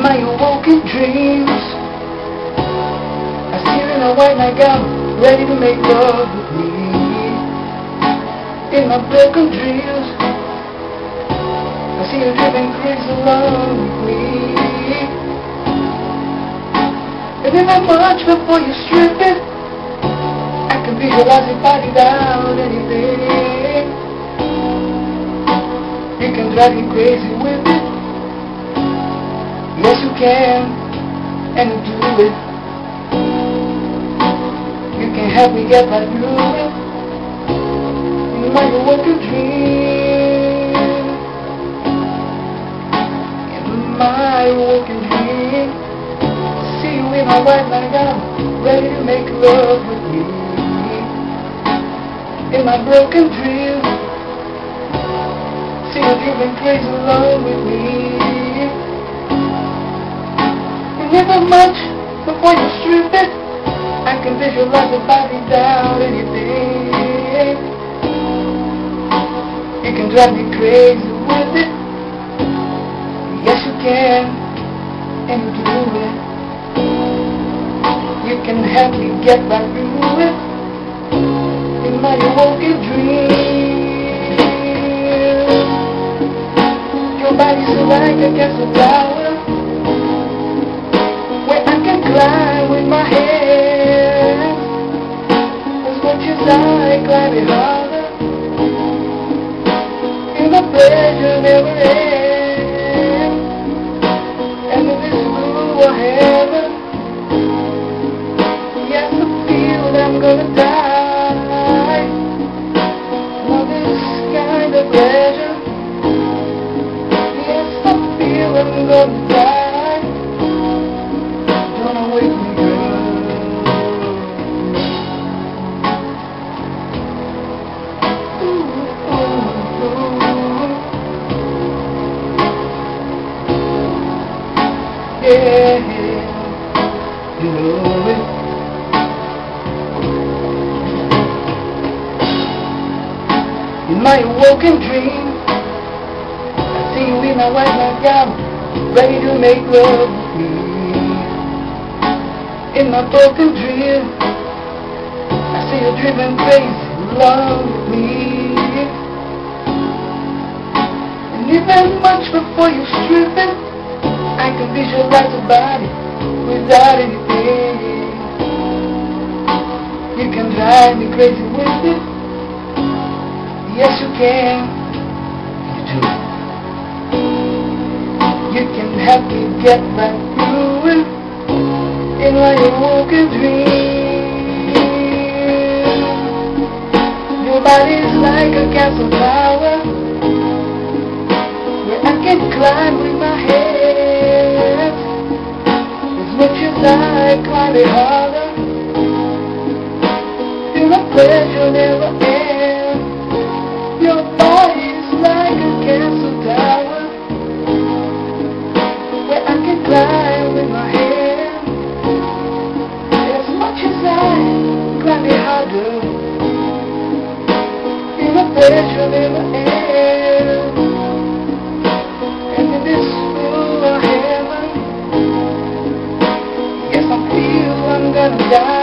broken dreams. I see in a white nightgown, ready to make love with me. In my broken dreams, I see you dripping crazy along with me. And in that much before you strip it, I can visualize your body down anything. You can drive me crazy with it. Yes, you can, and do it. You can help me get right through it. In my working dream. In my working dream. See you in my white nightgown, ready to make love with me. In my broken dream. See you driven crazy along with me. Never much before you strip it. I can visualize your body without anything. You can drive me crazy with it. Yes, you can, and you do it. You can help me get right through it. In my awoken dream. Your body's like a castle tower climb with my hands as harder and the pleasure never ends you know it. In my woken dream, I see you in my white nightgown, ready to make love with me in my broken dream. I see you driven crazy along with me. And even much before you strip it, visualize your body without anything. You can drive me crazy with it. Yes, you can. You do. You can help me get right through it in my awoken dream. Your body's like a castle tower where I can climb with my hands climb harder. Pleasure never ends. Your body's like a castle tower where I can climb with my hands. As much as I climb harder, the pleasure never ends. 等待